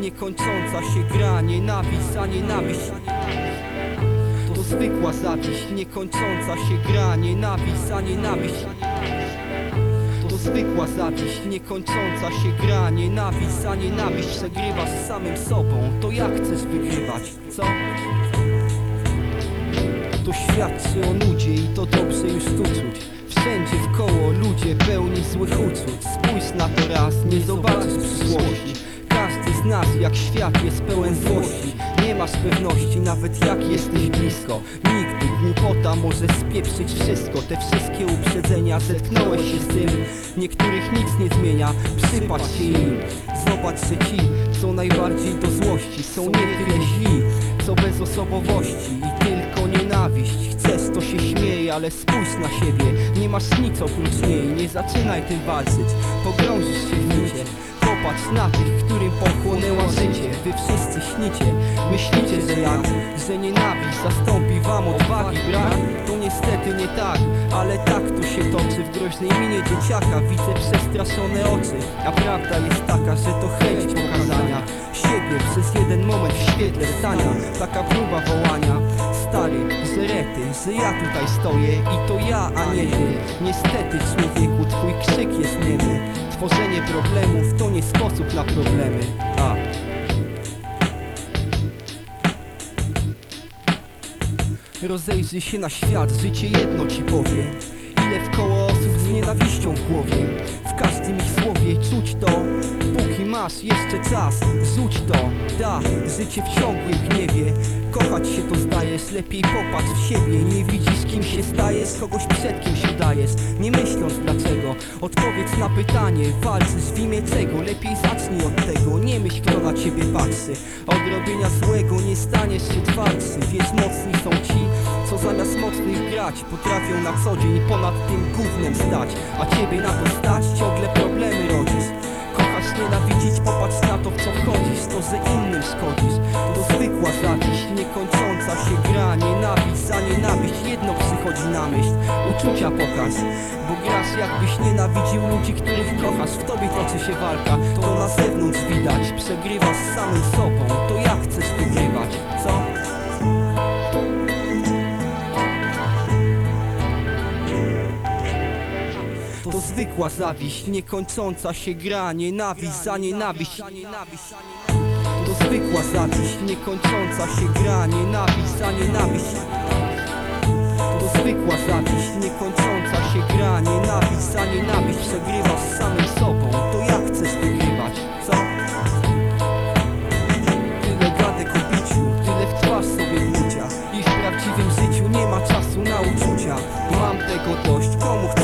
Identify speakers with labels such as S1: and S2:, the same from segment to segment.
S1: niekończąca się gra Nienawiść za nienawiść. To zwykła zawiść, niekończąca się gra Nienawiść za nienawiść. To zwykła zawiść, niekończąca się gra Nienawiść za nienawiść. Przegrywasz z samym sobą To jak chcesz wygrywać, co? To świadczy o nudzie i to dobrze już tu czuć. Wszędzie wkoło ludzie pełni złych uczuć. Spójrz na to raz, nie zobaczysz przyszłości z nas jak świat jest pełen złości. Nie masz pewności nawet jak jesteś blisko. Nigdy głupota może spieprzyć wszystko. Te wszystkie uprzedzenia zetknąłeś się z tym. Niektórych nic nie zmienia, przypatrz się im. Zobacz, że ci, co najbardziej do złości Są nie tyle źli, co bez osobowości I tylko nienawiść. Chcesz, to się śmieje, ale spójrz na siebie. Nie masz nic oprócz niej, nie zaczynaj tym walczyć. Pogrążysz się w nicie Popatrz na tych, pochłonęła życie Wy wszyscy śnicie, myślicie, że jak? Że nienawiść zastąpi wam odwagi brak? To niestety nie tak, ale tak tu się toczy. W groźnej minie dzieciaka widzę przestraszone oczy. A prawda jest taka, że to chęć Siebie przez jeden moment w świetle stania Taka próba wołania Stary, że rety, że ja tutaj stoję I to ja, a nie ty. Niestety człowieku, twój krzyk jest niemy. Tworzenie problemów to nie sposób na problemy. A. Rozejrzyj się na świat, życie jedno ci powie. Ile wkoło osób z nienawiścią w głowie. W każdym ich słowie czuć to masz jeszcze czas, rzuć to Da, życie w ciągłym gniewie. Kochać się to zdajesz, lepiej popatrz w siebie. Nie widzisz kim się stajesz, kogoś przed kim się dajesz. Nie myśląc dlaczego, odpowiedz na pytanie. Walczysz w imię czego, lepiej zacznij od tego. Nie myśl kto na ciebie patrzy. Od robienia złego nie staniesz się twardszy. Wiesz mocni są ci, co zamiast mocnych grać Potrafią na co dzień ponad tym gównem stać. A ciebie na to stać, ciągle problemy rodzisz że innym szkodzisz To zwykła zawiść, niekończąca się gra Nienawiść za nienawiść, jedno przychodzi na myśl. Uczucia pokaż, bo grasz jakbyś nienawidził ludzi, których kochasz. W tobie toczy się walka, to na zewnątrz widać. Przegrywasz samym sobą, to jak chcesz wygrywać, co? To zwykła zawiść, niekończąca się gra Nienawiść za nienawiść To zwykła zawiść, niekończąca się gra Nienawiść za nienawiść To zwykła zawiść, niekończąca się gra Nienawiść za nienawiść Przegrywasz z samym sobą. To jak chcesz wygrywać, co? Tyle gadek o biciu, tyle w twarz sobie blucia I w prawdziwym życiu nie ma czasu na uczucia. Mam tego dość, komu chcesz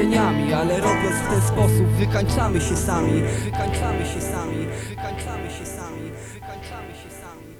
S1: marzeniami Ale robiąc w ten sposób wykańczamy się sami Wykańczamy się sami Wykańczamy się sami Wykańczamy się sami.